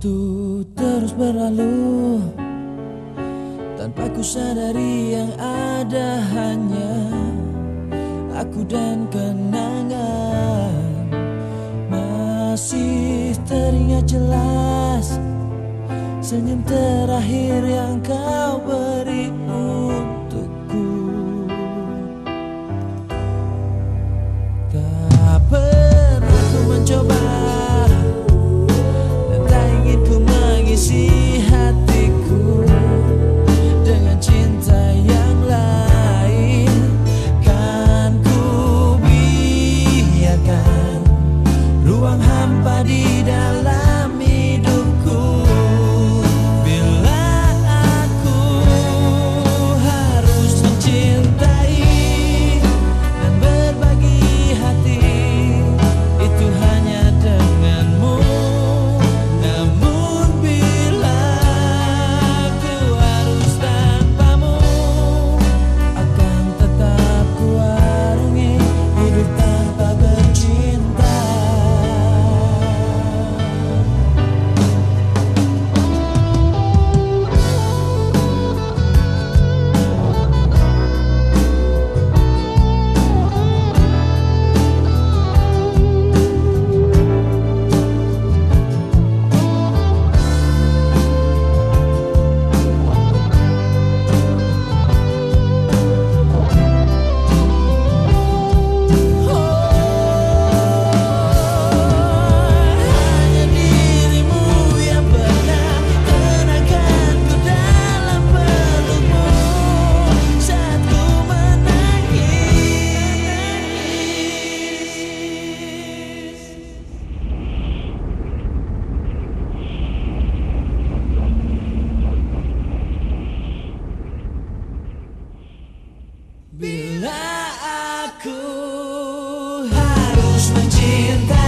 Waktu terus berlalu. Tanpa ku sadari yang ada hanya Aku dan kenangan. Masih teringat jelas Senyum terakhir yang kau beri Bila aku harus mencintai